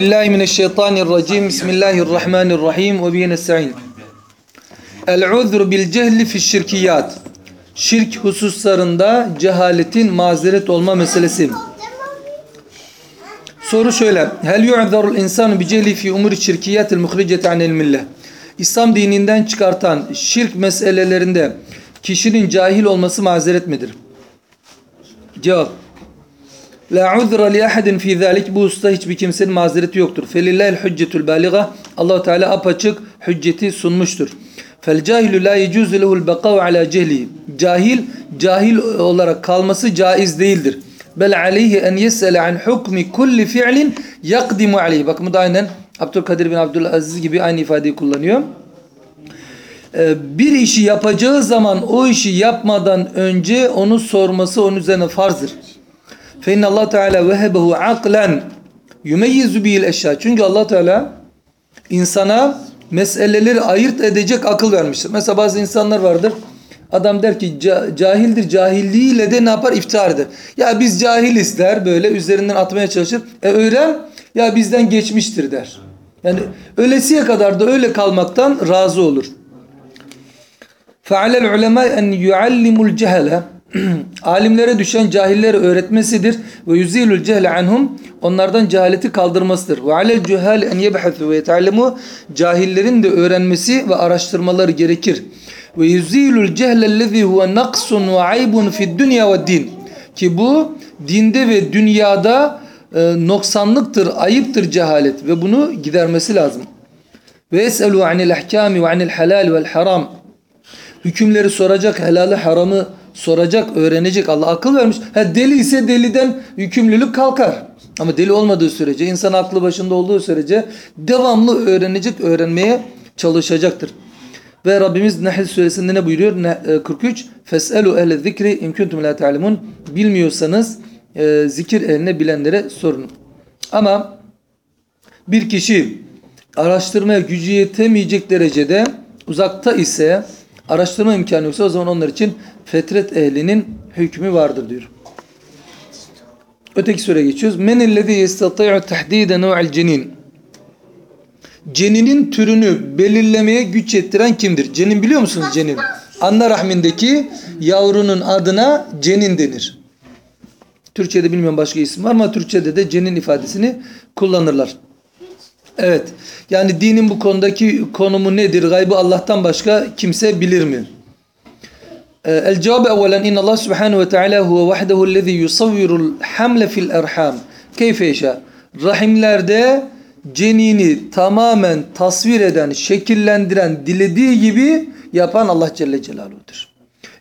billahi mineşşeytanirracim. Bismillahirrahmanirrahim. Ve bihi nesta'in. El-uzru bil cehli fi şirkiyat. Şirk hususlarında cehaletin mazeret olma meselesi. Soru şöyle. Hel yu'zarul insanu bi cehli fi umuri şirkiyatil muhriceti anil millah. İslam dininden çıkartan şirk meselelerinde kişinin cahil olması mazeret midir? Cevap. La uzra li ahadin fi zalik bu usta hiçbir kimsenin mazereti yoktur. Felillahil hüccetül baliga Allah Teala apaçık hücceti sunmuştur. Fel cahilu la yecuzu lehu'l baka'u ala cehli. Cahil cahil olarak kalması caiz değildir. Bel aleyhi en yes'ele an hukmi kulli fi'lin yakdimu aleyhi. Bakın bu da aynen Abdülkadir bin Abdülaziz gibi aynı ifadeyi kullanıyor. Bir işi yapacağı zaman o işi yapmadan önce onu sorması onun üzerine farzdır. فَاِنَّ Allah Teala وَهَبَهُ عَقْلًا يُمَيِّزُ بِهِ الْاَشْيَا Çünkü allah Teala insana meseleleri ayırt edecek akıl vermiştir. Mesela bazı insanlar vardır. Adam der ki cahildir cahilliğiyle de ne yapar iftihar eder. Ya biz cahiliz der böyle üzerinden atmaya çalışır. E öğren ya bizden geçmiştir der. Yani ölesiye kadar da öyle kalmaktan razı olur. فَعَلَى الْعُلَمَاءِ اَنْ يُعَلِّمُ الْجَهَلَ Alimlere düşen cahillere öğretmesidir. Ve yuzilul cehle anhum onlardan cehaleti kaldırmasıdır. Ve alel cuhal en yebhasu ve yetallemu cahillerin de öğrenmesi ve araştırmaları gerekir. Ve yuzilul cehlellezî huve naqsun ve aybun fid dünya ve din. Ki bu dinde ve dünyada e, noksanlıktır, ayıptır cehalet ve bunu gidermesi lazım. Ve eselu anil ahkami ve anil halal vel haram. Hükümleri soracak, helalı haramı soracak, öğrenecek. Allah akıl vermiş. Ha deli ise deliden yükümlülük kalkar. Ama deli olmadığı sürece, insan aklı başında olduğu sürece devamlı öğrenecek, öğrenmeye çalışacaktır. Ve Rabbimiz Nahl suresinde ne buyuruyor? 43 Feselu ehle zikri in kuntum la ta'lemun. Bilmiyorsanız e, zikir eline bilenlere sorun. Ama bir kişi araştırmaya gücü yetemeyecek derecede uzakta ise araştırma imkanı yoksa o zaman onlar için fetret ehlinin hükmü vardır diyor. Öteki sure geçiyoruz. Men ellezî yestati'u tahdîde nev'el cenin. Ceninin türünü belirlemeye güç yettiren kimdir? Cenin biliyor musunuz cenin? Anne rahmindeki yavrunun adına cenin denir. Türkçe'de bilmiyorum başka isim var ama Türkçe'de de cenin ifadesini kullanırlar. Evet. Yani dinin bu konudaki konumu nedir? Gaybı Allah'tan başka kimse bilir mi? El cevabı evvelen inna Allah subhanahu ve teala huve vahdehu lezi yusavvirul hamle fil erham. Keyfe yeşâ. Rahimlerde cenini tamamen tasvir eden, şekillendiren, dilediği gibi yapan Allah Celle Celaluhu'dur.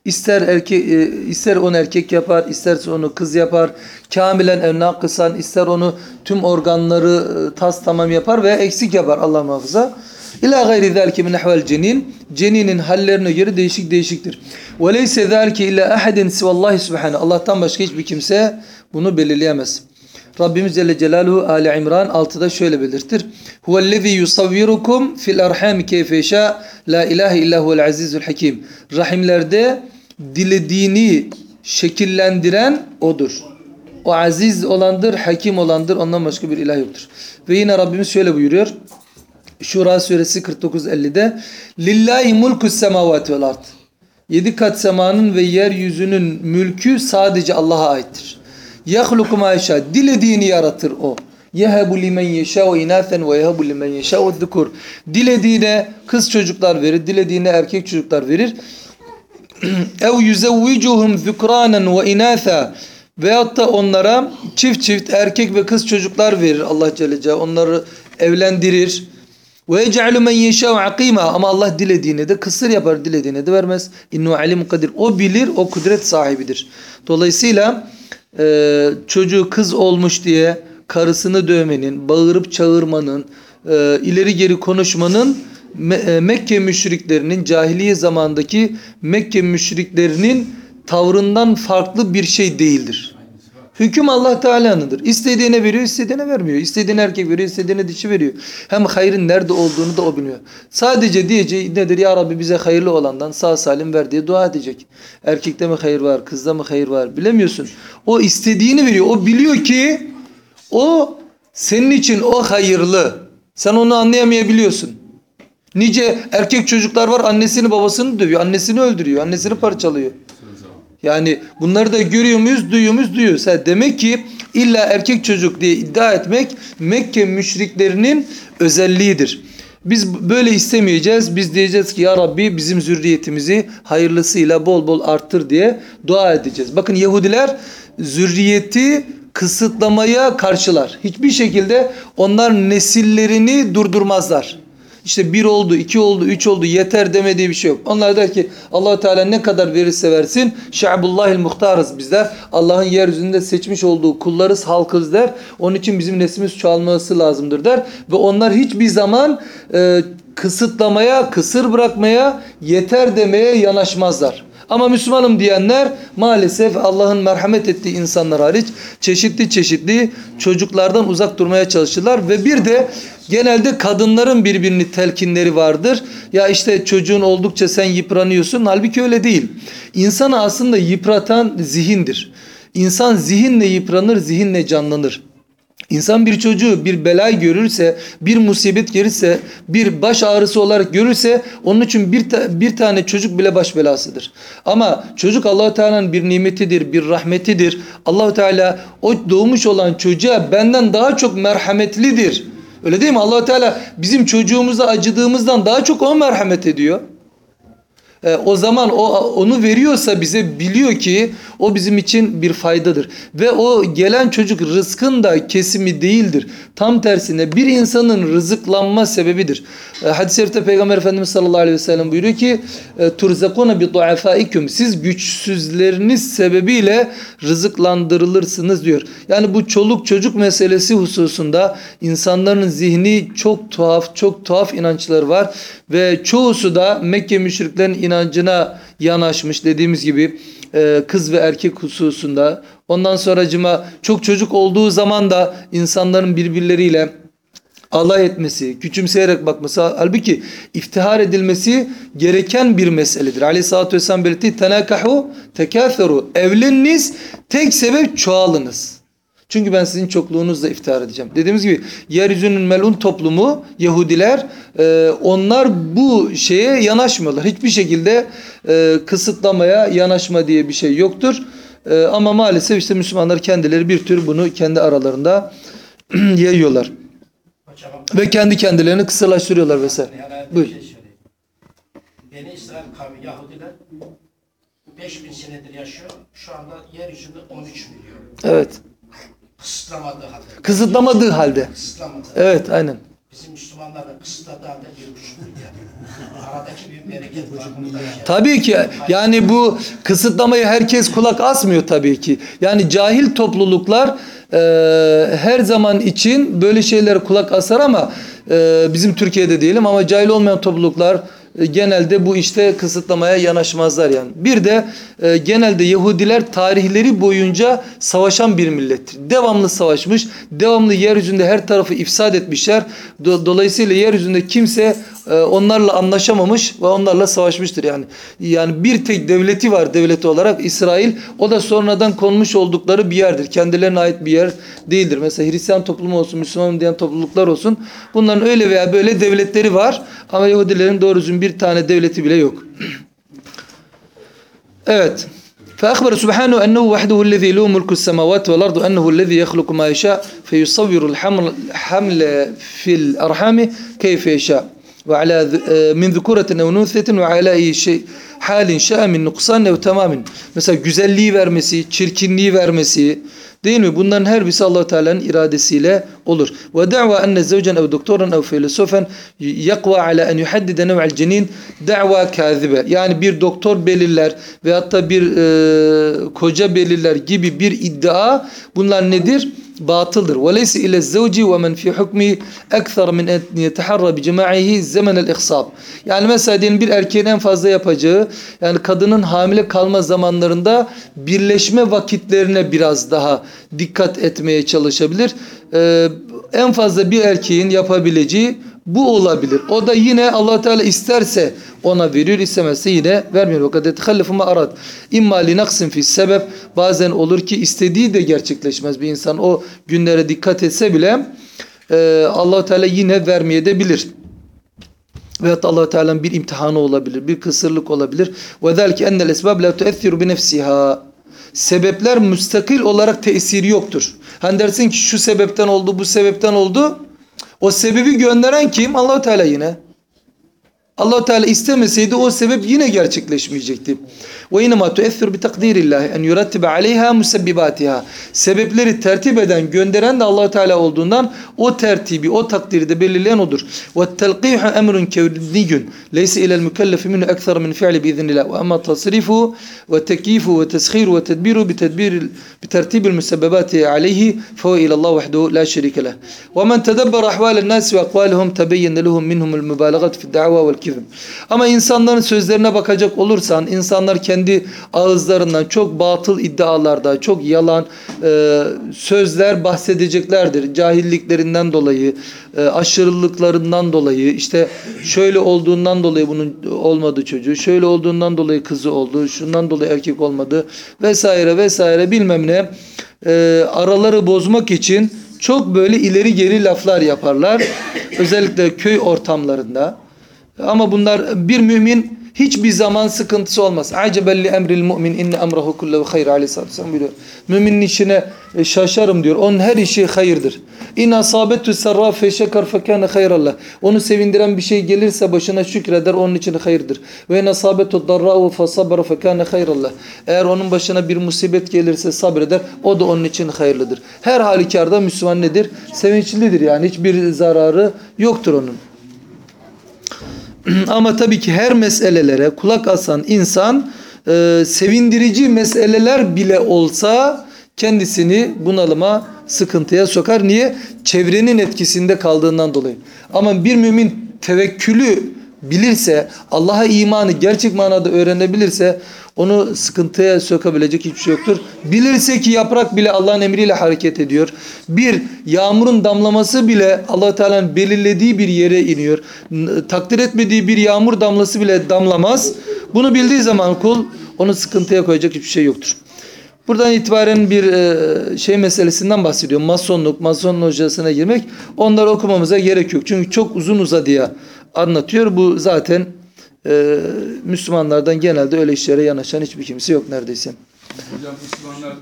İster erkek ister onu erkek yapar, isterse onu kız yapar. Kamilen ev nakısan, ister onu tüm organları tas tamam yapar veya eksik yapar Allah muhafaza. İlâ gayri zâlike min ahval cenin. Ceninin hallerine göre değişik değişiktir. Ve leyse zâlike illa ahadin sivallahi subhanahu. Allah'tan başka hiçbir kimse bunu belirleyemez. Rabbimiz Celle Celaluhu Ali İmran 6'da şöyle belirtir. Huvellezî yusavvirukum fil erhami keyfe la ilahe illa huvel azizul hakim. Rahimlerde dilediğini şekillendiren odur. O aziz olandır, hakim olandır. Ondan başka bir ilah yoktur. Ve yine Rabbimiz şöyle buyuruyor. Şura suresi 49-50'de Lillahi mulkus semavati vel ard. Yedi kat semanın ve yeryüzünün mülkü sadece Allah'a aittir. Yahluku ma. Dilediğini yaratır o. Yehebu limen yeşâ'u inâfen ve yehebu limen yeşâ'u zukur. Dilediğine kız çocuklar verir, dilediğine erkek çocuklar verir. Ev yüzevvicuhum zukranen ve inâthâ. Veyahut da onlara çift çift erkek ve kız çocuklar verir Allah Celle Celaluhu. Onları evlendirir. Ve yec'alu men yeşâ'u akîmâ. Ama Allah dilediğine de kısır yapar, dilediğine de vermez. İnnu alim kadir. O bilir, o kudret sahibidir. Dolayısıyla e, çocuğu kız olmuş diye karısını dövmenin, bağırıp çağırmanın, e, ileri geri konuşmanın Mekke müşriklerinin, cahiliye zamandaki Mekke müşriklerinin tavrından farklı bir şey değildir. Hüküm Allah Teala'nındır. İstediğine veriyor, istediğine vermiyor. İstediğine erkek veriyor, istediğine dişi veriyor. Hem hayrın nerede olduğunu da o biliyor. Sadece diyeceği nedir? Ya Rabbi bize hayırlı olandan sağ salim ver diye dua edecek. Erkekte mi hayır var, kızda mı hayır var bilemiyorsun. O istediğini veriyor. O biliyor ki o Senin için o hayırlı. Sen onu anlayamayabiliyorsun. Nice erkek çocuklar var annesini babasını dövüyor. Annesini öldürüyor. Annesini parçalıyor. Yani bunları da görüyor muyuz, duyuyor muyuz, duyuyoruz. Ha, demek ki illa erkek çocuk diye iddia etmek Mekke müşriklerinin özelliğidir. Biz böyle istemeyeceğiz. Biz diyeceğiz ki ya Rabbi bizim zürriyetimizi hayırlısıyla bol bol arttır diye dua edeceğiz. Bakın Yahudiler zürriyeti kısıtlamaya karşılar. Hiçbir şekilde onlar nesillerini durdurmazlar. İşte bir oldu, iki oldu, üç oldu yeter demediği bir şey yok. Onlar der ki allah Teala ne kadar verirse versin. Şa'bullahil muhtarız bizler. Allah'ın yeryüzünde seçmiş olduğu kullarız, halkız der. Onun için bizim neslimiz çoğalması lazımdır der. Ve onlar hiçbir zaman e, kısıtlamaya, kısır bırakmaya, yeter demeye yanaşmazlar. Ama Müslümanım diyenler maalesef Allah'ın merhamet ettiği insanlar hariç çeşitli çeşitli çocuklardan uzak durmaya çalışırlar ve bir de genelde kadınların birbirini telkinleri vardır. Ya işte çocuğun oldukça sen yıpranıyorsun. Halbuki öyle değil. İnsanı aslında yıpratan zihindir. İnsan zihinle yıpranır, zihinle canlanır. İnsan bir çocuğu bir belay görürse, bir musibet gelirse, bir baş ağrısı olarak görürse onun için bir, ta bir tane çocuk bile baş belasıdır. Ama çocuk Allahu Teala'nın bir nimetidir, bir rahmetidir. Allahu Teala o doğmuş olan çocuğa benden daha çok merhametlidir. Öyle değil mi? Allahu Teala bizim çocuğumuza acıdığımızdan daha çok o merhamet ediyor. E, o zaman o onu veriyorsa bize biliyor ki o bizim için bir faydadır. Ve o gelen çocuk rızkın da kesimi değildir. Tam tersine bir insanın rızıklanma sebebidir. E, Hadis-i şerifte Peygamber Efendimiz sallallahu aleyhi ve sellem buyuruyor ki e, turzakuna bi duafaikum siz güçsüzleriniz sebebiyle rızıklandırılırsınız diyor. Yani bu çoluk çocuk meselesi hususunda insanların zihni çok tuhaf, çok tuhaf inançları var ve çoğusu da Mekke müşriklerin inancına yanaşmış dediğimiz gibi e, kız ve erkek hususunda. Ondan sonracıma çok çocuk olduğu zaman da insanların birbirleriyle alay etmesi, küçümseyerek bakması halbuki iftihar edilmesi gereken bir meseledir. Aleyhissalatü vesselam belirtti tenakahu tekâferu evleniniz tek sebep çoğalınız. Çünkü ben sizin çokluğunuzla iftihar edeceğim. Dediğimiz gibi yeryüzünün melun toplumu Yahudiler e, onlar bu şeye yanaşmıyorlar. Hiçbir şekilde e, kısıtlamaya yanaşma diye bir şey yoktur. E, ama maalesef işte Müslümanlar kendileri bir tür bunu kendi aralarında yayıyorlar. Hocam, Ve kendi kendilerini kısırlaştırıyorlar vesaire. Buyur. şey. Beni İsrail kavmi Yahudiler 5000 senedir yaşıyor. Şu anda yeryüzünde 13 milyon. Evet. Kısıtlamadığı halde. Kısıtlamadığı halde. Kısıtlamadı. Evet aynen. Bizim Müslümanlar da kısıtladığı halde 1,5 milyar. Aradaki bir bereket var. Tabii ki yani bu kısıtlamaya herkes kulak asmıyor tabii ki. Yani cahil topluluklar e, her zaman için böyle şeylere kulak asar ama e, bizim Türkiye'de diyelim ama cahil olmayan topluluklar genelde bu işte kısıtlamaya yanaşmazlar yani. Bir de e, genelde Yahudiler tarihleri boyunca savaşan bir millettir. Devamlı savaşmış, devamlı yeryüzünde her tarafı ifsad etmişler. Do- dolayısıyla yeryüzünde kimse e, onlarla anlaşamamış ve onlarla savaşmıştır yani. Yani bir tek devleti var devleti olarak İsrail. O da sonradan konmuş oldukları bir yerdir. Kendilerine ait bir yer değildir. Mesela Hristiyan toplumu olsun, Müslüman diyen topluluklar olsun. Bunların öyle veya böyle devletleri var. Ama Yahudilerin doğru düzgün bir tane devleti bile yok. Evet. فأخبر سبحانه أنه وحده الذي له ملك السماوات والأرض أنه الذي يخلق ما يشاء فيصور الحمل حمل في الأرحام كيف يشاء وعلى ذ- من ذكورة أو أنوثة وعلى أي شيء. halin şamin nuksan ev tamamin. Mesela güzelliği vermesi, çirkinliği vermesi değil mi? Bunların her birisi Allah Teala'nın iradesiyle olur. Ve da'va enne zevcen ev doktoran ev filosofen yakva ala en yuhaddide nev'el cenin da'va kazibe. Yani bir doktor belirler ve hatta bir e, koca belirler gibi bir iddia bunlar nedir? batıldır. Veleyse ile zevci ve men fi hukmi ekser min en yeteharra bi cemaihi zemen el ihsab. Yani mesela diyelim bir erkeğin en fazla yapacağı yani kadının hamile kalma zamanlarında birleşme vakitlerine biraz daha dikkat etmeye çalışabilir. Ee, en fazla bir erkeğin yapabileceği bu olabilir. O da yine Allah Teala isterse ona veriyor, istemezse yine vermiyor. O kadar tehallufu ma arad. İmma li naksin fi sebep. Bazen olur ki istediği de gerçekleşmez bir insan. O günlere dikkat etse bile e, allah Teala yine vermeye de bilir. Veyahut allah Teala'nın bir imtihanı olabilir, bir kısırlık olabilir. وَذَلْكِ اَنَّ الْاَسْبَابِ لَا تُؤَثِّرُ بِنَفْسِهَا Sebepler müstakil olarak tesiri yoktur. Hani dersin ki şu sebepten oldu, bu sebepten oldu. O sebebi gönderen kim? allah Teala yine. Allah Teala istemeseydi o sebep yine gerçekleşmeyecekti. Ve inma tu'essir bi takdirillah en yurattibe aleyha musebbibatiha. Sebepleri tertip eden, gönderen de Allah Teala olduğundan o tertibi, o takdiri de belirleyen odur. Ve telqihu emrun kevniyun. Leysa ila'l mükellef minhu ekser min fi'li bi iznillah. Ve amma tasrifu ve tekyifu ve teshiru ve tedbiru bi tedbir bi tertibil musebbibati aleyhi fe ila Allah vahdehu la şerike leh. Ve men tedebbera ahvalen nas ve akvaluhum tebeyyene lehum minhum el mübalagatu fi'd-da'va ve'l gibi. Ama insanların sözlerine bakacak olursan insanlar kendi ağızlarından çok batıl iddialarda, çok yalan e, sözler bahsedeceklerdir. Cahilliklerinden dolayı, e, aşırılıklarından dolayı, işte şöyle olduğundan dolayı bunun olmadı çocuğu, şöyle olduğundan dolayı kızı oldu, şundan dolayı erkek olmadı vesaire vesaire bilmem ne. E, araları bozmak için çok böyle ileri geri laflar yaparlar. Özellikle köy ortamlarında ama bunlar bir mümin hiçbir zaman sıkıntısı olmaz. Aceben li emril mu'min inne emrahu kullehu hayr aleyhissalatü vesselam buyuruyor. Müminin işine e, şaşarım diyor. Onun her işi hayırdır. İn asabetü serra fe şeker fekâne hayrallah. Onu sevindiren bir şey gelirse başına şükreder onun için hayırdır. Ve in asabetü darra'u fe sabra fekâne hayrallah. Eğer onun başına bir musibet gelirse sabreder o da onun için hayırlıdır. Her halükarda Müslüman nedir? Sevinçlidir yani hiçbir zararı yoktur onun. Ama tabii ki her meselelere kulak asan insan e, sevindirici meseleler bile olsa kendisini bunalıma, sıkıntıya sokar. Niye? Çevrenin etkisinde kaldığından dolayı. Ama bir mümin tevekkülü bilirse, Allah'a imanı gerçek manada öğrenebilirse onu sıkıntıya sokabilecek hiçbir şey yoktur. Bilirse ki yaprak bile Allah'ın emriyle hareket ediyor. Bir yağmurun damlaması bile allah Teala'nın belirlediği bir yere iniyor. Takdir etmediği bir yağmur damlası bile damlamaz. Bunu bildiği zaman kul onu sıkıntıya koyacak hiçbir şey yoktur. Buradan itibaren bir şey meselesinden bahsediyor. Masonluk, mason hocasına girmek. Onları okumamıza gerek yok. Çünkü çok uzun uzadıya anlatıyor. Bu zaten e, Müslümanlardan genelde öyle işlere yanaşan hiçbir kimse yok neredeyse. Hocam Müslümanlar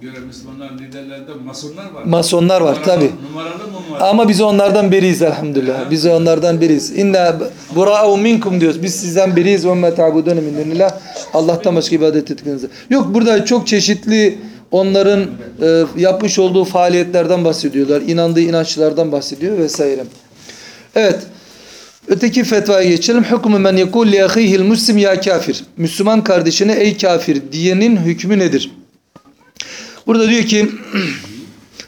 göre Müslümanlar liderlerinde masonlar var. Masonlar var Numaralı- tabi. Numaralı mı var? Ama biz onlardan beriyiz elhamdülillah. Biz onlardan beriyiz. İnna bura'u minkum diyoruz. Biz sizden beriyiz. Ve min dunillah. Allah'tan başka ibadet ettiğinizde. Yok burada çok çeşitli onların e, yapmış olduğu faaliyetlerden bahsediyorlar. İnandığı inançlardan bahsediyor vesaire. Evet. Öteki fetvaya geçelim. Hükmü men yekul li ahihil muslim ya kafir. Müslüman kardeşine ey kafir diyenin hükmü nedir? Burada diyor ki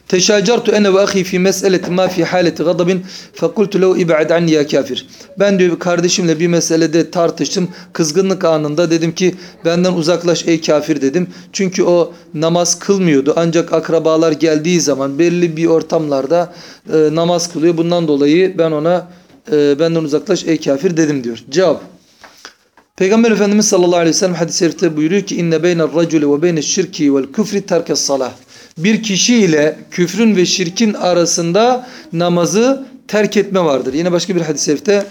Teşacertu ene ve ahi fi meseleti ma fi haleti gadabin fekultu lehu ib'ad anni ya kafir. Ben diyor kardeşimle bir meselede tartıştım. Kızgınlık anında dedim ki benden uzaklaş ey kafir dedim. Çünkü o namaz kılmıyordu. Ancak akrabalar geldiği zaman belli bir ortamlarda e, namaz kılıyor. Bundan dolayı ben ona e, benden uzaklaş ey kafir dedim diyor. Cevap. Peygamber Efendimiz sallallahu aleyhi ve sellem hadis-i şerifte buyuruyor ki inne beynel raculi ve beyneş şirki vel küfri terkes salah. Bir kişi ile küfrün ve şirkin arasında namazı terk etme vardır. Yine başka bir hadis-i şerifte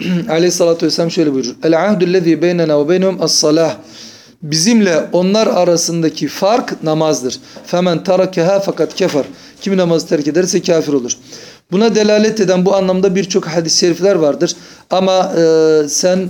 aleyhissalatü vesselam şöyle buyurur. El ahdüllezî beynena ve beynehum as-salah. Bizimle onlar arasındaki fark namazdır. Femen tarakeha fakat kefer. Kim namazı terk ederse kafir olur. Buna delalet eden bu anlamda birçok hadis-i şerifler vardır. Ama e, sen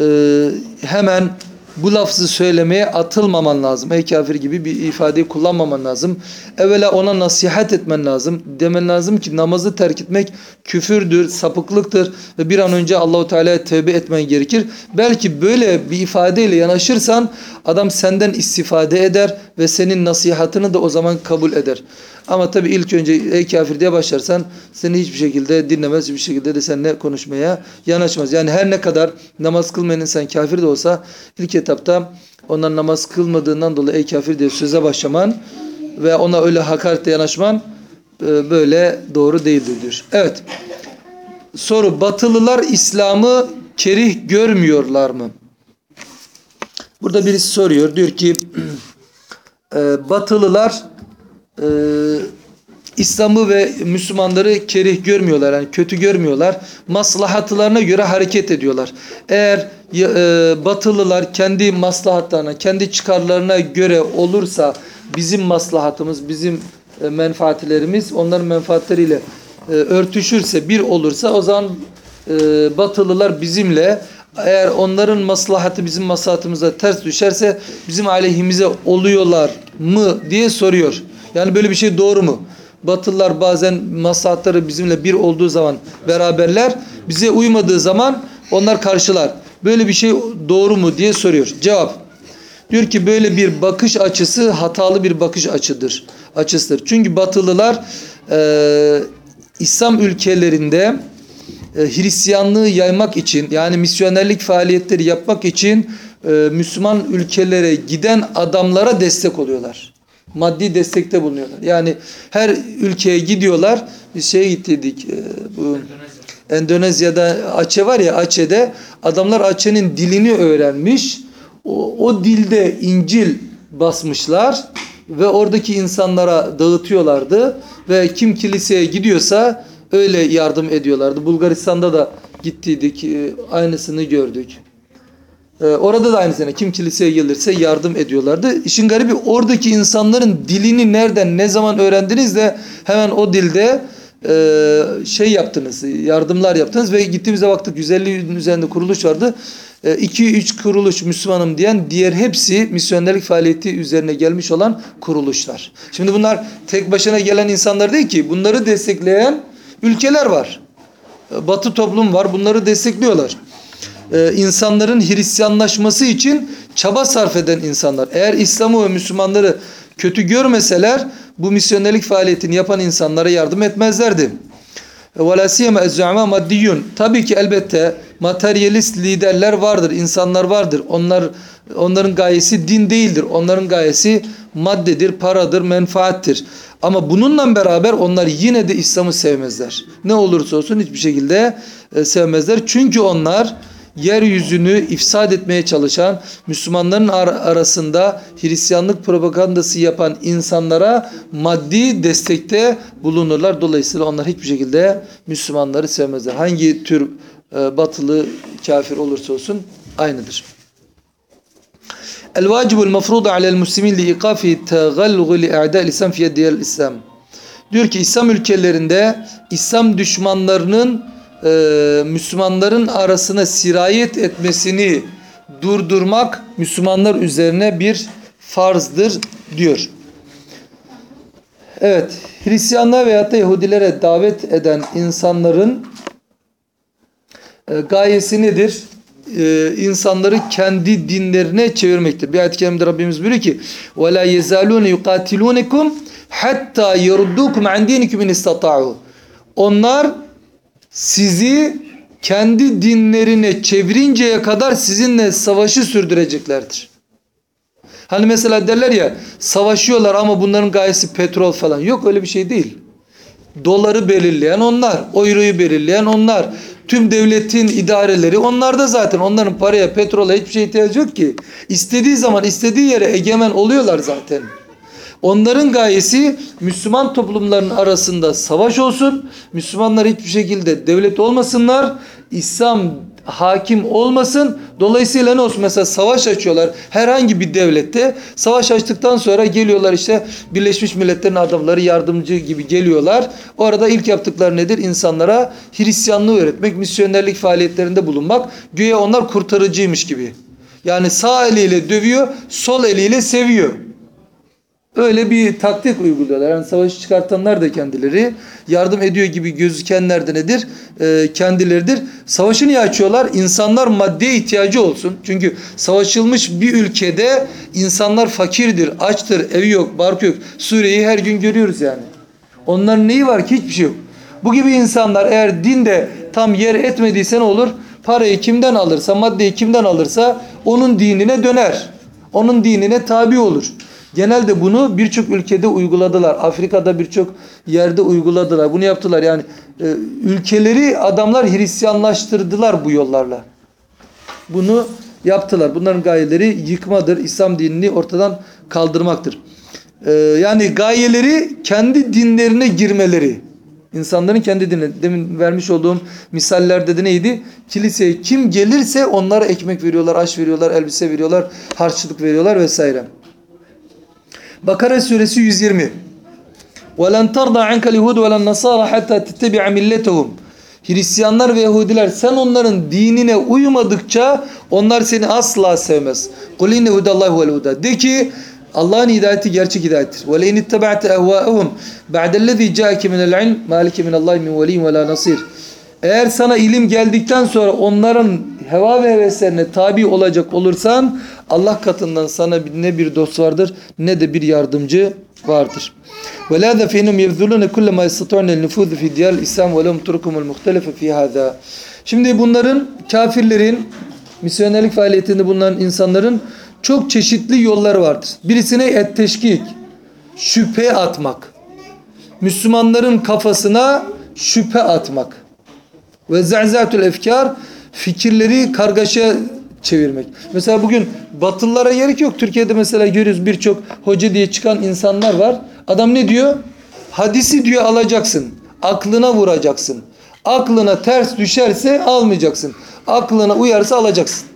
e, hemen bu lafzı söylemeye atılmaman lazım. Ey kafir gibi bir ifadeyi kullanmaman lazım. Evvela ona nasihat etmen lazım. Demen lazım ki namazı terk etmek küfürdür, sapıklıktır ve bir an önce Allahu Teala'ya tövbe etmen gerekir. Belki böyle bir ifadeyle yanaşırsan adam senden istifade eder ve senin nasihatını da o zaman kabul eder. Ama tabi ilk önce ey kafir diye başlarsan seni hiçbir şekilde dinlemez, hiçbir şekilde de seninle konuşmaya yanaşmaz. Yani her ne kadar namaz kılmayan insan kafir de olsa ilk etapta ondan namaz kılmadığından dolayı ey kafir diye söze başlaman ve ona öyle hakaretle yanaşman e, böyle doğru değildir diyor. Evet. Soru batılılar İslam'ı kerih görmüyorlar mı? Burada birisi soruyor. Diyor ki e, batılılar e, İslam'ı ve Müslümanları kerih görmüyorlar. Yani kötü görmüyorlar. Maslahatlarına göre hareket ediyorlar. Eğer batılılar kendi maslahatlarına, kendi çıkarlarına göre olursa bizim maslahatımız, bizim e, menfaatlerimiz onların menfaatleriyle e, örtüşürse, bir olursa o zaman e, batılılar bizimle eğer onların maslahatı bizim maslahatımıza ters düşerse bizim aleyhimize oluyorlar mı diye soruyor. Yani böyle bir şey doğru mu? Batılılar bazen maslahatları bizimle bir olduğu zaman beraberler. Bize uymadığı zaman onlar karşılar. Böyle bir şey doğru mu diye soruyor. Cevap. Diyor ki böyle bir bakış açısı hatalı bir bakış açıdır. Açısıdır. Çünkü Batılılar e, İslam ülkelerinde e, Hristiyanlığı yaymak için yani misyonerlik faaliyetleri yapmak için e, Müslüman ülkelere giden adamlara destek oluyorlar. Maddi destekte bulunuyorlar. Yani her ülkeye gidiyorlar. Biz şeye gittiydik. e, bu Endonezya'da Aceh var ya Aceh'de adamlar Aceh'in dilini öğrenmiş. O, o dilde İncil basmışlar ve oradaki insanlara dağıtıyorlardı ve kim kiliseye gidiyorsa öyle yardım ediyorlardı. Bulgaristan'da da gittiydik. e, Aynısını gördük. Ee, orada da aynısını kim kiliseye gelirse yardım ediyorlardı. İşin garibi oradaki insanların dilini nereden ne zaman öğrendiniz de hemen o dilde e, şey yaptınız, yardımlar yaptınız ve gittiğimizde baktık 150'nin üzerinde kuruluş vardı. 2-3 kuruluş Müslümanım diyen diğer hepsi misyonerlik faaliyeti üzerine gelmiş olan kuruluşlar. Şimdi bunlar tek başına gelen insanlar değil ki bunları destekleyen ülkeler var. E, Batı toplum var bunları destekliyorlar e, insanların Hristiyanlaşması için çaba sarf eden insanlar. Eğer İslam'ı ve Müslümanları kötü görmeseler bu misyonerlik faaliyetini yapan insanlara yardım etmezlerdi. وَلَا سِيَمَا اَزْزُعَمَا مَدِّيُّنْ Tabii ki elbette materyalist liderler vardır, insanlar vardır. Onlar Onların gayesi din değildir. Onların gayesi maddedir, paradır, menfaattir. Ama bununla beraber onlar yine de İslam'ı sevmezler. Ne olursa olsun hiçbir şekilde e, sevmezler. Çünkü onlar yeryüzünü ifsad etmeye çalışan, Müslümanların ar arasında Hristiyanlık propagandası yapan insanlara maddi destekte bulunurlar. Dolayısıyla onlar hiçbir şekilde Müslümanları sevmezler. Hangi tür e, batılı kafir olursa olsun aynıdır. El-vacibul mefruda alel muslimin li ikafi tegalguli a'da'l İslam fi diyel İslam. Diyor ki İslam ülkelerinde İslam düşmanlarının e, Müslümanların arasına sirayet etmesini durdurmak Müslümanlar üzerine bir farzdır diyor. Evet, Hristiyanlar veyahut da Yahudilere davet eden insanların e, gayesi nedir? E, insanları kendi dinlerine çevirmektir. Bir ayet-i kerimde Rabbimiz buyuruyor ki وَلَا يَزَالُونَ يُقَاتِلُونَكُمْ حَتَّى يَرُدُّوكُمْ عَنْ دِينِكُمْ اِنْ اسْتَطَاعُوا Onlar sizi kendi dinlerine çevirinceye kadar sizinle savaşı sürdüreceklerdir. Hani mesela derler ya savaşıyorlar ama bunların gayesi petrol falan. Yok öyle bir şey değil. Doları belirleyen onlar, euroyu belirleyen onlar. Tüm devletin idareleri onlarda zaten. Onların paraya, petrola hiçbir şey ihtiyacı yok ki. İstediği zaman istediği yere egemen oluyorlar zaten. Onların gayesi Müslüman toplumların arasında savaş olsun. Müslümanlar hiçbir şekilde devlet olmasınlar. İslam hakim olmasın. Dolayısıyla ne olsun? Mesela savaş açıyorlar herhangi bir devlette. Savaş açtıktan sonra geliyorlar işte Birleşmiş Milletler'in adamları yardımcı gibi geliyorlar. Orada ilk yaptıkları nedir? İnsanlara Hristiyanlığı öğretmek, misyonerlik faaliyetlerinde bulunmak. Güya onlar kurtarıcıymış gibi. Yani sağ eliyle dövüyor, sol eliyle seviyor. Öyle bir taktik uyguluyorlar. Yani savaşı çıkartanlar da kendileri yardım ediyor gibi gözükenler de nedir? Ee, kendileridir. Savaşı niye açıyorlar? İnsanlar maddeye ihtiyacı olsun. Çünkü savaşılmış bir ülkede insanlar fakirdir, açtır, evi yok, barkı yok. Suriye'yi her gün görüyoruz yani. Onların neyi var ki? Hiçbir şey yok. Bu gibi insanlar eğer dinde tam yer etmediyse ne olur? Parayı kimden alırsa, maddeyi kimden alırsa onun dinine döner. Onun dinine tabi olur. Genelde bunu birçok ülkede uyguladılar. Afrika'da birçok yerde uyguladılar. Bunu yaptılar. Yani e, ülkeleri adamlar Hristiyanlaştırdılar bu yollarla. Bunu yaptılar. Bunların gayeleri yıkmadır. İslam dinini ortadan kaldırmaktır. e, yani gayeleri kendi dinlerine girmeleri. İnsanların kendi dinine. Demin vermiş olduğum misallerde de neydi? Kiliseye kim gelirse onlara ekmek veriyorlar, aş veriyorlar, elbise veriyorlar, harçlık veriyorlar vesaire. Bakara suresi 120. وَلَنْ تَرْضَى عَنْكَ الْيَهُودُ وَلَا النَّصَارَى حَتَّى تَتَّبِعَ مِلَّتَهُمْ Hristiyanlar ve Yahudiler sen onların dinine uymadıkça onlar seni asla sevmez. قُلْ اِنَّ هُدَ اللّٰهُ وَالْهُدَى De ki Allah'ın hidayeti gerçek hidayettir. وَلَاِنِ اتَّبَعْتَ اَهْوَاءَهُمْ بَعْدَ الَّذ۪ي جَاءَكِ مِنَ الْعِلْمِ مَالِكِ مِنَ اللّٰهِ مِنْ وَلِيٍّ وَلَا نَصِيرٍ eğer sana ilim geldikten sonra onların heva ve heveslerine tabi olacak olursan Allah katından sana ne bir dost vardır ne de bir yardımcı vardır. Ve la da fihim yebzulun kullama yastatu'un nüfuz fi diyal İslam ve lehum turukumul muhtelefe fi hada. Şimdi bunların kafirlerin misyonerlik faaliyetinde bulunan insanların çok çeşitli yolları vardır. Birisine etteşkik, şüphe atmak. Müslümanların kafasına şüphe atmak. Ve ze'zatul efkar fikirleri kargaşa çevirmek. Mesela bugün batılılara gerek yok. Türkiye'de mesela görüyoruz birçok hoca diye çıkan insanlar var. Adam ne diyor? Hadisi diyor alacaksın. Aklına vuracaksın. Aklına ters düşerse almayacaksın. Aklına uyarsa alacaksın.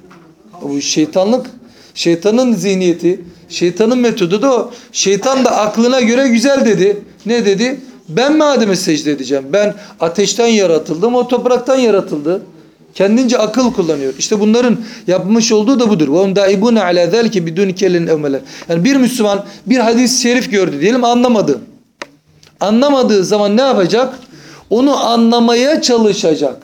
Bu şeytanlık. Şeytanın zihniyeti, şeytanın metodu da o. Şeytan da aklına göre güzel dedi. Ne dedi? Ben mi Adem'e secde edeceğim? Ben ateşten yaratıldım, o topraktan yaratıldı. Kendince akıl kullanıyor. İşte bunların yapmış olduğu da budur. وَهُمْ دَائِبُونَ عَلَى ذَلْكِ بِدُونِ كَلٍ اَوْمَلًا Yani bir Müslüman bir hadis-i şerif gördü diyelim anlamadı. Anlamadığı zaman ne yapacak? Onu anlamaya çalışacak.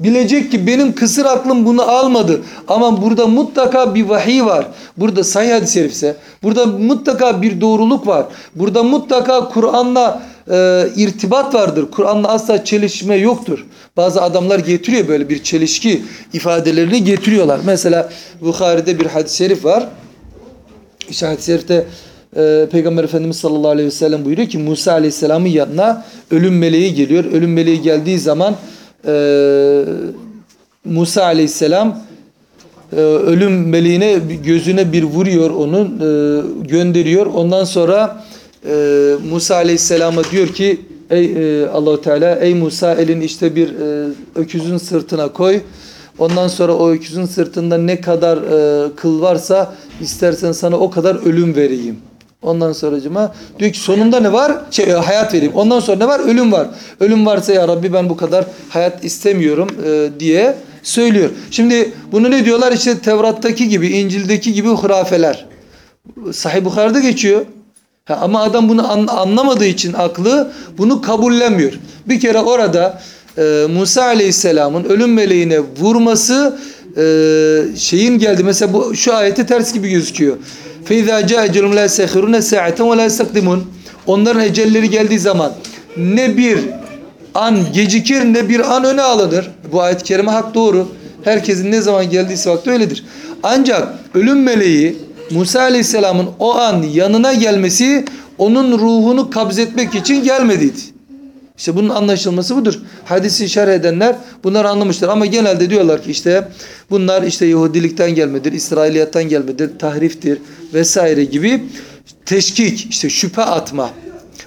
Bilecek ki benim kısır aklım bunu almadı. Ama burada mutlaka bir vahiy var. Burada sahih hadis-i şerifse. Burada mutlaka bir doğruluk var. Burada mutlaka Kur'an'la e, irtibat vardır. Kur'an'la asla çelişme yoktur. Bazı adamlar getiriyor böyle bir çelişki ifadelerini getiriyorlar. Mesela Bukhari'de bir hadis-i şerif var. İşte hadis-i şerifte e, Peygamber Efendimiz sallallahu aleyhi ve sellem buyuruyor ki Musa aleyhisselamın yanına ölüm meleği geliyor. Ölüm meleği geldiği zaman e, Musa aleyhisselam e, ölüm meleğine gözüne bir vuruyor onun e, gönderiyor. Ondan sonra e, Musa aleyhisselama diyor ki ey e, Allahu Teala ey Musa elin işte bir e, öküzün sırtına koy. Ondan sonra o öküzün sırtında ne kadar e, kıl varsa istersen sana o kadar ölüm vereyim. Ondan sonracıma diyor ki sonunda ne var? Şey, hayat vereyim. Ondan sonra ne var? Ölüm var. Ölüm varsa ya Rabbi ben bu kadar hayat istemiyorum e, diye söylüyor. Şimdi bunu ne diyorlar? İşte Tevrat'taki gibi, İncil'deki gibi hurafeler. Sahih Bukhari'de geçiyor. Ha, ama adam bunu an, anlamadığı için aklı bunu kabullenmiyor. Bir kere orada e, Musa Aleyhisselam'ın ölüm meleğine vurması e, şeyin geldi. Mesela bu şu ayeti ters gibi gözüküyor. فَاِذَا جَاءَ اَجَلُمْ لَا سَخِرُونَ سَاعَةً وَلَا يَسْتَقْدِمُونَ Onların ecelleri geldiği zaman ne bir an gecikir ne bir an öne alınır. Bu ayet-i kerime hak doğru. Herkesin ne zaman geldiyse vakti öyledir. Ancak ölüm meleği Musa Aleyhisselam'ın o an yanına gelmesi onun ruhunu kabzetmek için gelmediydi. İşte bunun anlaşılması budur. Hadisi şerh edenler bunları anlamışlar ama genelde diyorlar ki işte bunlar işte Yahudilikten gelmedir, İsrailiyattan gelmedir, tahriftir vesaire gibi teşkik, işte şüphe atma.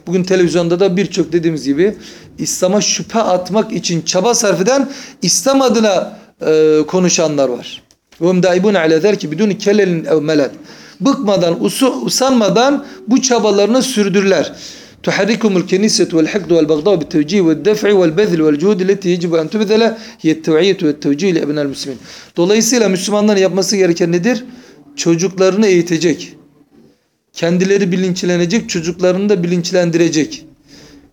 Bugün televizyonda da birçok dediğimiz gibi İslam'a şüphe atmak için çaba sarf eden İslam adına e, konuşanlar var. وَهُمْ دَائِبُونَ عَلَى ذَلْكِ بِدُونِ كَلَلٍ اَوْ مَلَلٍ Bıkmadan, usu, usanmadan bu çabalarını sürdürürler. تحركهم الكنيسة والحقد والبغضاء بالتوجيه والدفع والبذل والجهود التي يجب أن تبذل هي التوعية والتوجيه لأبناء المسلمين. Dolayısıyla Müslümanların yapması gereken nedir? Çocuklarını eğitecek. Kendileri bilinçlenecek, çocuklarını da bilinçlendirecek.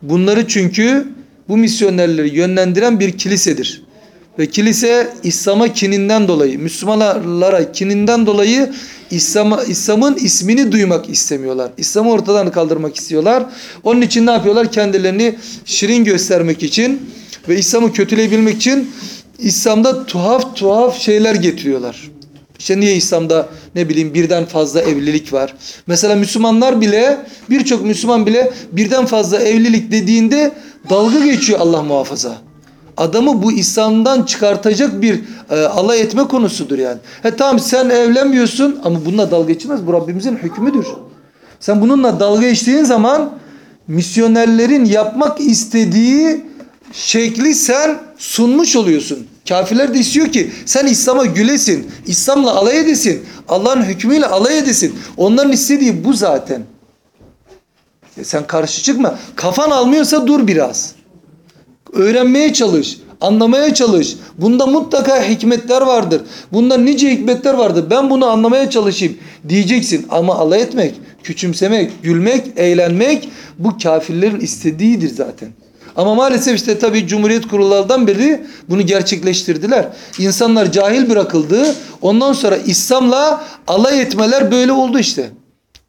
Bunları çünkü bu misyonerleri yönlendiren bir kilisedir. Ve kilise İslam'a kininden dolayı, Müslümanlara kininden dolayı İslam'a İslam'ın ismini duymak istemiyorlar. İslam'ı ortadan kaldırmak istiyorlar. Onun için ne yapıyorlar? Kendilerini şirin göstermek için ve İslam'ı kötüleyebilmek için İslam'da tuhaf tuhaf şeyler getiriyorlar. İşte niye İslam'da ne bileyim birden fazla evlilik var? Mesela Müslümanlar bile birçok Müslüman bile birden fazla evlilik dediğinde dalga geçiyor Allah muhafaza adamı bu İslam'dan çıkartacak bir e, alay etme konusudur yani. He tamam sen evlenmiyorsun ama bununla dalga geçilmez. Bu Rabbimizin hükmüdür. Sen bununla dalga geçtiğin zaman misyonerlerin yapmak istediği şekli sen sunmuş oluyorsun. Kafirler de istiyor ki sen İslam'a gülesin, İslam'la alay edesin, Allah'ın hükmüyle alay edesin. Onların istediği bu zaten. E sen karşı çıkma. Kafan almıyorsa dur biraz. Öğrenmeye çalış. Anlamaya çalış. Bunda mutlaka hikmetler vardır. Bunda nice hikmetler vardır. Ben bunu anlamaya çalışayım diyeceksin. Ama alay etmek, küçümsemek, gülmek, eğlenmek bu kafirlerin istediğidir zaten. Ama maalesef işte tabii Cumhuriyet kurullardan beri bunu gerçekleştirdiler. İnsanlar cahil bırakıldı. Ondan sonra İslam'la alay etmeler böyle oldu işte.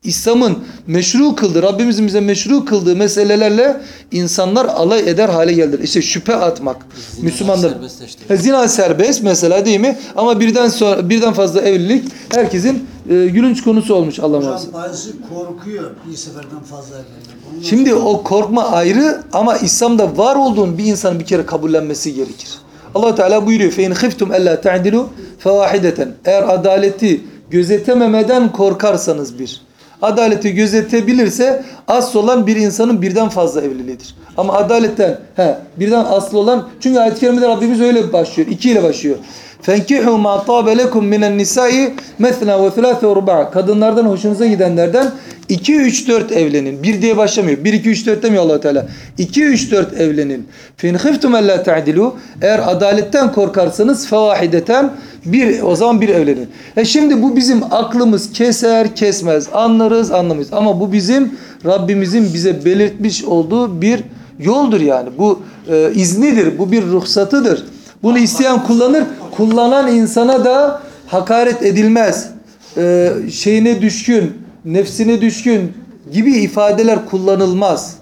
İslam'ın meşru kıldığı, Rabbimizin bize meşru kıldığı meselelerle insanlar alay eder hale geldiler. İşte şüphe atmak. Müslümanlar serbestleşti. He, zina serbest mesela değil mi? Ama birden sonra birden fazla evlilik herkesin e, gülünç konusu olmuş Allah. Hocam bazısı korkuyor bir seferden fazla evlenmek. Ondan Şimdi o korkma ayrı ama İslam'da var olduğun bir insanın bir kere kabullenmesi gerekir. Allah Teala buyuruyor: "Fe in khiftum alla ta'dilu fawahideten." Eğer adaleti gözetememeden korkarsanız bir. Adaleti gözetebilirse asıl olan bir insanın birden fazla evliliğidir. Ama adaletten he, birden asıl olan çünkü ayet-i kerimede Rabbimiz öyle başlıyor. iki ile başlıyor. Tabe lekum minen nisai mesna ve thulâthe ve ruba'. Kadınlardan hoşunuza gidenlerden 2 3 4 evlenin. Bir diye başlamıyor. 1 2 3 4 demiyor Allah Teala. 2 3 4 evlenin. Fe in khiftum alla ta'dilu eğer adaletten korkarsanız fevahideten bir o zaman bir evlenin. E şimdi bu bizim aklımız keser kesmez. Anlarız anlamayız. Ama bu bizim Rabbimizin bize belirtmiş olduğu bir yoldur yani. Bu e, iznidir. Bu bir ruhsatıdır. Bunu isteyen kullanır. Kullanan insana da hakaret edilmez. Ee, şeyine düşkün, nefsine düşkün gibi ifadeler kullanılmaz.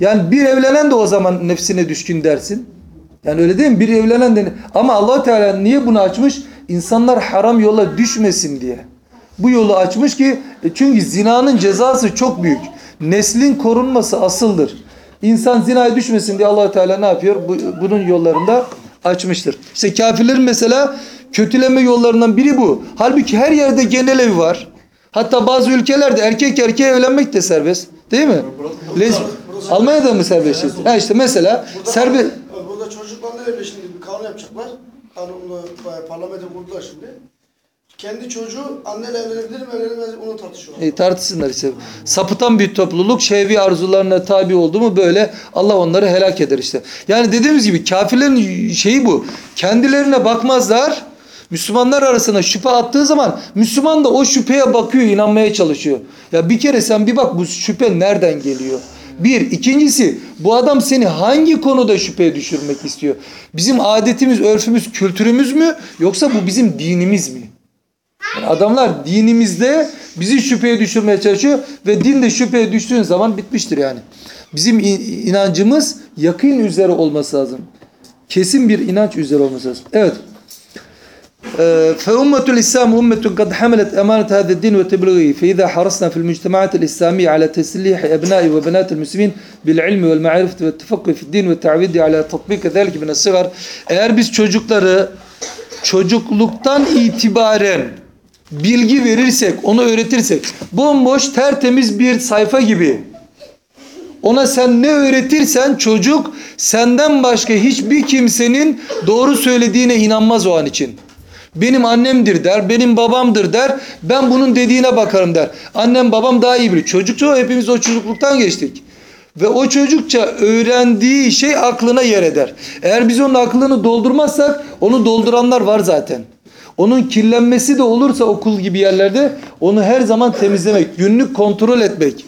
Yani bir evlenen de o zaman nefsine düşkün dersin. Yani öyle değil mi? Bir evlenen de ama Allah Teala niye bunu açmış? İnsanlar haram yola düşmesin diye. Bu yolu açmış ki e, çünkü zinanın cezası çok büyük. Neslin korunması asıldır. İnsan zinaya düşmesin diye Allah Teala ne yapıyor? Bu, bunun yollarında açmıştır. İşte kafirlerin mesela kötüleme yollarından biri bu. Halbuki her yerde genel ev var. Hatta bazı ülkelerde erkek erkeğe evlenmek de serbest. Değil mi? Lez Almanya'da mı serbest? Ha işte mesela serbest Burada çocuklarla öyle şimdi bir kanun yapacaklar. Kanunu e, parlamento kurdular şimdi. Kendi çocuğu anneyle evlenebilir mi evlenemez mi onu tartışıyorlar. E, tartışsınlar işte. Sapıtan bir topluluk şehvi arzularına tabi oldu mu böyle Allah onları helak eder işte. Yani dediğimiz gibi kafirlerin şeyi bu. Kendilerine bakmazlar. Müslümanlar arasında şüphe attığı zaman Müslüman da o şüpheye bakıyor, inanmaya çalışıyor. Ya bir kere sen bir bak bu şüphe nereden geliyor? Bir. ikincisi bu adam seni hangi konuda şüpheye düşürmek istiyor? Bizim adetimiz, örfümüz, kültürümüz mü yoksa bu bizim dinimiz mi? Yani adamlar dinimizde bizi şüpheye düşürmeye çalışıyor ve din de şüpheye düştüğün zaman bitmiştir yani. Bizim in- inancımız yakın üzere olması lazım. Kesin bir inanç üzere olması lazım. Evet. فأمة الإسلام أمة قد حملت أمانة هذا الدين وتبلغه فإذا حرصنا في المجتمعات الإسلامية على تسليح أبناء وبنات المسلمين بالعلم والمعرفة والتفقه في الدين والتعويد على تطبيق ذلك من الصغر eğer biz çocukları çocukluktan itibaren bilgi verirsek, onu öğretirsek bomboş tertemiz bir sayfa gibi ona sen ne öğretirsen çocuk senden başka hiçbir kimsenin doğru söylediğine inanmaz o an için. Benim annemdir der, benim babamdır der. Ben bunun dediğine bakarım der. Annem babam daha iyi bilir. Çocukça hepimiz o çocukluktan geçtik. Ve o çocukça öğrendiği şey aklına yer eder. Eğer biz onun aklını doldurmazsak onu dolduranlar var zaten. Onun kirlenmesi de olursa okul gibi yerlerde onu her zaman temizlemek, günlük kontrol etmek.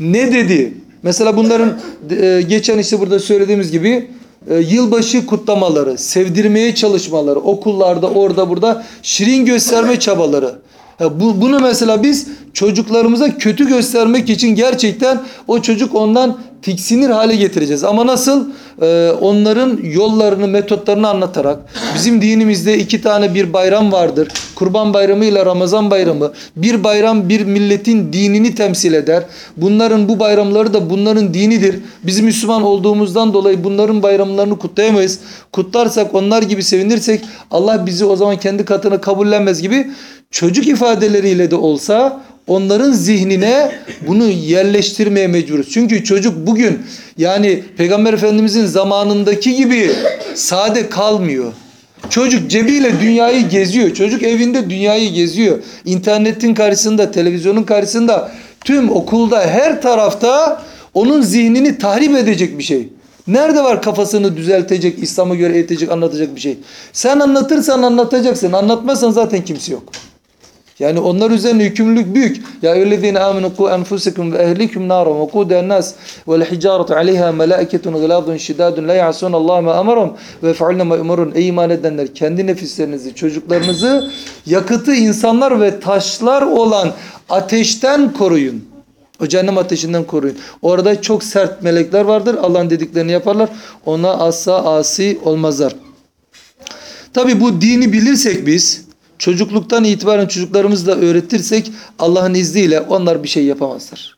Ne dedi? Mesela bunların e, geçen işte burada söylediğimiz gibi e, yılbaşı kutlamaları, sevdirmeye çalışmaları, okullarda orada burada şirin gösterme çabaları. Ha, bu, bunu mesela biz çocuklarımıza kötü göstermek için gerçekten o çocuk ondan tiksinir hale getireceğiz. Ama nasıl? Ee, onların yollarını, metotlarını anlatarak. Bizim dinimizde iki tane bir bayram vardır. Kurban bayramı ile Ramazan bayramı. Bir bayram bir milletin dinini temsil eder. Bunların bu bayramları da bunların dinidir. Biz Müslüman olduğumuzdan dolayı bunların bayramlarını kutlayamayız. Kutlarsak onlar gibi sevinirsek Allah bizi o zaman kendi katına kabullenmez gibi çocuk ifadeleriyle de olsa onların zihnine bunu yerleştirmeye mecburuz. Çünkü çocuk bugün yani Peygamber Efendimizin zamanındaki gibi sade kalmıyor. Çocuk cebiyle dünyayı geziyor. Çocuk evinde dünyayı geziyor. İnternetin karşısında, televizyonun karşısında, tüm okulda, her tarafta onun zihnini tahrip edecek bir şey. Nerede var kafasını düzeltecek, İslam'a göre eğitecek, anlatacak bir şey? Sen anlatırsan anlatacaksın. Anlatmazsan zaten kimse yok. Yani onlar üzerine yükümlülük büyük. Ya eyyühellezine amenu ku enfusekum ve ehlikum nara ve kuda'n nas vel hicaratu aleyha melaiketun gıladun şidadun la ya'sun Allah ma amarum ve yef'alun ma umurun. Ey iman edenler kendi nefislerinizi, çocuklarınızı yakıtı insanlar ve taşlar olan ateşten koruyun. O cehennem ateşinden koruyun. Orada çok sert melekler vardır. Allah'ın dediklerini yaparlar. Ona asla asi olmazlar. Tabi bu dini bilirsek biz çocukluktan itibaren çocuklarımızı da öğretirsek Allah'ın izniyle onlar bir şey yapamazlar.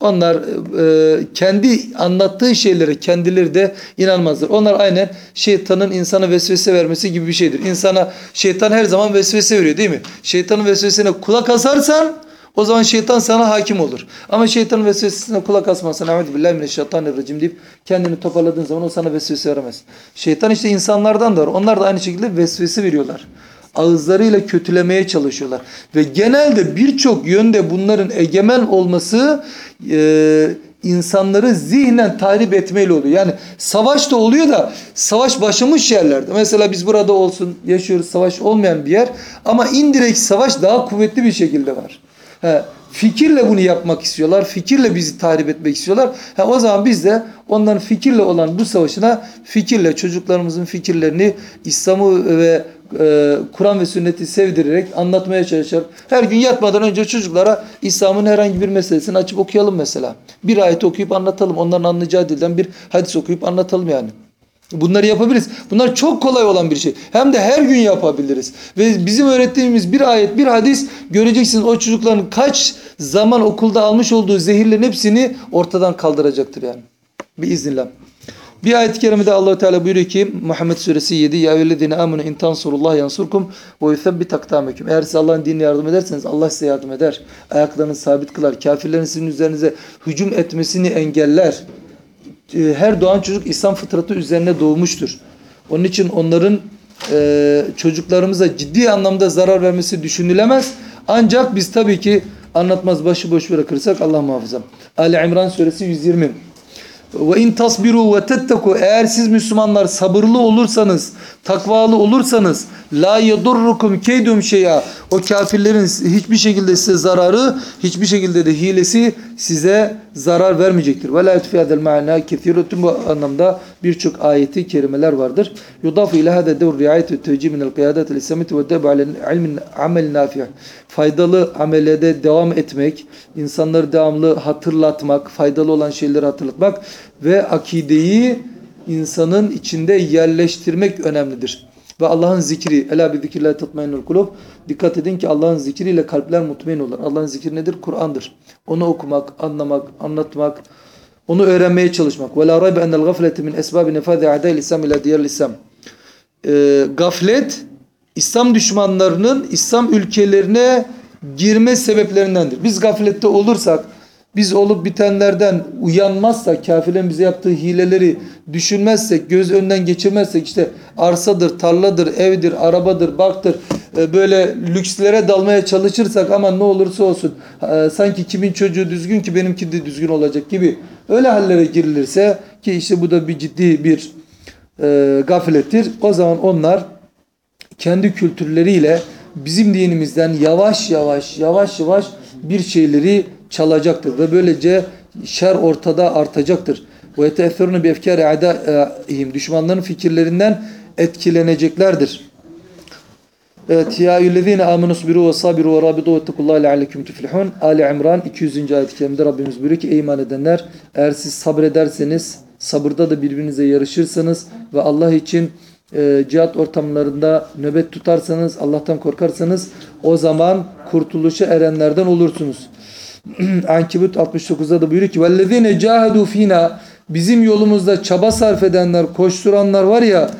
Onlar e, kendi anlattığı şeylere kendileri de inanmazlar. Onlar aynen şeytanın insana vesvese vermesi gibi bir şeydir. İnsana şeytan her zaman vesvese veriyor değil mi? Şeytanın vesvesesine kulak asarsan o zaman şeytan sana hakim olur. Ama şeytanın vesvesesine kulak asmazsan Euzubillahimineşşeytanirracim deyip kendini toparladığın zaman o sana vesvese veremez. Şeytan işte insanlardan da var. Onlar da aynı şekilde vesvese veriyorlar. Ağızlarıyla kötülemeye çalışıyorlar. Ve genelde birçok yönde bunların egemen olması e, insanları zihnen tahrip etmeyle oluyor. Yani savaş da oluyor da savaş başlamış yerlerde. Mesela biz burada olsun yaşıyoruz savaş olmayan bir yer ama indirekt savaş daha kuvvetli bir şekilde var. He, fikirle bunu yapmak istiyorlar. Fikirle bizi tahrip etmek istiyorlar. He, o zaman biz de onların fikirle olan bu savaşına fikirle çocuklarımızın fikirlerini İslam'ı ve e, Kur'an ve sünneti sevdirerek anlatmaya çalışalım. Her gün yatmadan önce çocuklara İslam'ın herhangi bir meselesini açıp okuyalım mesela. Bir ayet okuyup anlatalım. Onların anlayacağı dilden bir hadis okuyup anlatalım yani. Bunları yapabiliriz. Bunlar çok kolay olan bir şey. Hem de her gün yapabiliriz. Ve bizim öğrettiğimiz bir ayet, bir hadis göreceksiniz o çocukların kaç zaman okulda almış olduğu zehirlerin hepsini ortadan kaldıracaktır yani. Biiznillah. Bir ayet-i kerimede Allahu Teala buyuruyor ki Muhammed suresi 7 Ya eyyühellezine amenu in tansurullah yansurkum ve yusabbit akdamakum. Eğer siz Allah'ın dinine yardım ederseniz Allah size yardım eder. Ayaklarını sabit kılar. Kafirlerin sizin üzerinize hücum etmesini engeller. Ee, Her doğan çocuk İslam fıtratı üzerine doğmuştur. Onun için onların e, çocuklarımıza ciddi anlamda zarar vermesi düşünülemez. Ancak biz tabii ki anlatmaz başıboş bırakırsak Allah muhafaza. Ali İmran suresi 120. Ve in tasbiru ve tetteku eğer siz Müslümanlar sabırlı olursanız, takvalı olursanız la yedurrukum keydum şey'a o kafirlerin hiçbir şekilde size zararı, hiçbir şekilde de hilesi size zarar vermeyecektir. Ve la yutfiyadel ma'na kethiretun bu anlamda birçok ayeti kerimeler vardır. Yudafu ila hada devr riayet ve tevcih minel kıyadet el-islamiyeti ve debu alel ilmin amel nafi' faydalı amelede devam etmek, insanları devamlı hatırlatmak, faydalı olan şeyleri hatırlatmak ve akideyi insanın içinde yerleştirmek önemlidir. Ve Allah'ın zikri, ela bi zikrillah tatmainnul kulub. Dikkat edin ki Allah'ın zikriyle kalpler mutmain olur. Allah'ın zikri nedir? Kur'an'dır. Onu okumak, anlamak, anlatmak, onu öğrenmeye çalışmak. Ve la raybe enel gafleti min esbabi nefadi a'da'il İslam ila diğer İslam. Ee, gaflet İslam düşmanlarının İslam ülkelerine girme sebeplerindendir. Biz gaflette olursak, biz olup bitenlerden uyanmazsak, kafirlerin bize yaptığı hileleri düşünmezsek, göz önden geçirmezsek işte arsadır, tarladır, evdir, arabadır, baktır e, böyle lükslere dalmaya çalışırsak ama ne olursa olsun e, sanki kimin çocuğu düzgün ki benimki de düzgün olacak gibi öyle hallere girilirse ki işte bu da bir ciddi bir e, gaflettir. O zaman onlar kendi kültürleriyle bizim dinimizden yavaş yavaş yavaş yavaş bir şeyleri çalacaktır ve böylece şer ortada artacaktır. Ve yeteferune bi efkari adaihim düşmanların fikirlerinden etkileneceklerdir. Evet ya eyyühellezine amenu sabiru ve sabiru ve rabidu ve tekullaha leallekum tuflihun. Ali İmran 200. ayet-i kerimede Rabbimiz buyuruyor ki ey iman edenler eğer siz sabrederseniz sabırda da birbirinize yarışırsanız ve Allah için e, cihat ortamlarında nöbet tutarsanız Allah'tan korkarsanız o zaman kurtuluşa erenlerden olursunuz. Ankebut 69'da da buyuruyor ki vellezine cahadu fina bizim yolumuzda çaba sarf edenler, koşturanlar var ya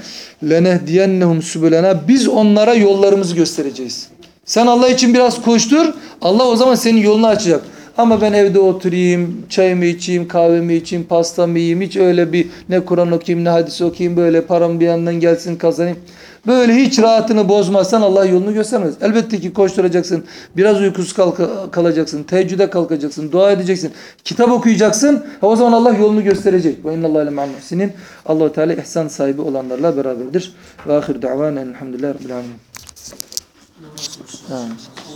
lenehdiyennehum sübülena biz onlara yollarımızı göstereceğiz. Sen Allah için biraz koştur. Allah o zaman senin yolunu açacak. Ama ben evde oturayım, çayımı içeyim, kahvemi içeyim, pastamı yiyeyim. Hiç öyle bir ne Kur'an okuyayım ne hadis okuyayım böyle param bir yandan gelsin kazanayım. Böyle hiç rahatını bozmazsan Allah yolunu göstermez. Elbette ki koşturacaksın. Biraz uykusuz kalk kalacaksın. Teheccüde kalkacaksın. Dua edeceksin. Kitap okuyacaksın. Ha, o zaman Allah yolunu gösterecek. Ve innallâhe le'ma'al muhsinin. allah Teala ihsan sahibi olanlarla beraberdir. Ve ahir da'vanen elhamdülillahi rabbil alemin. Amin.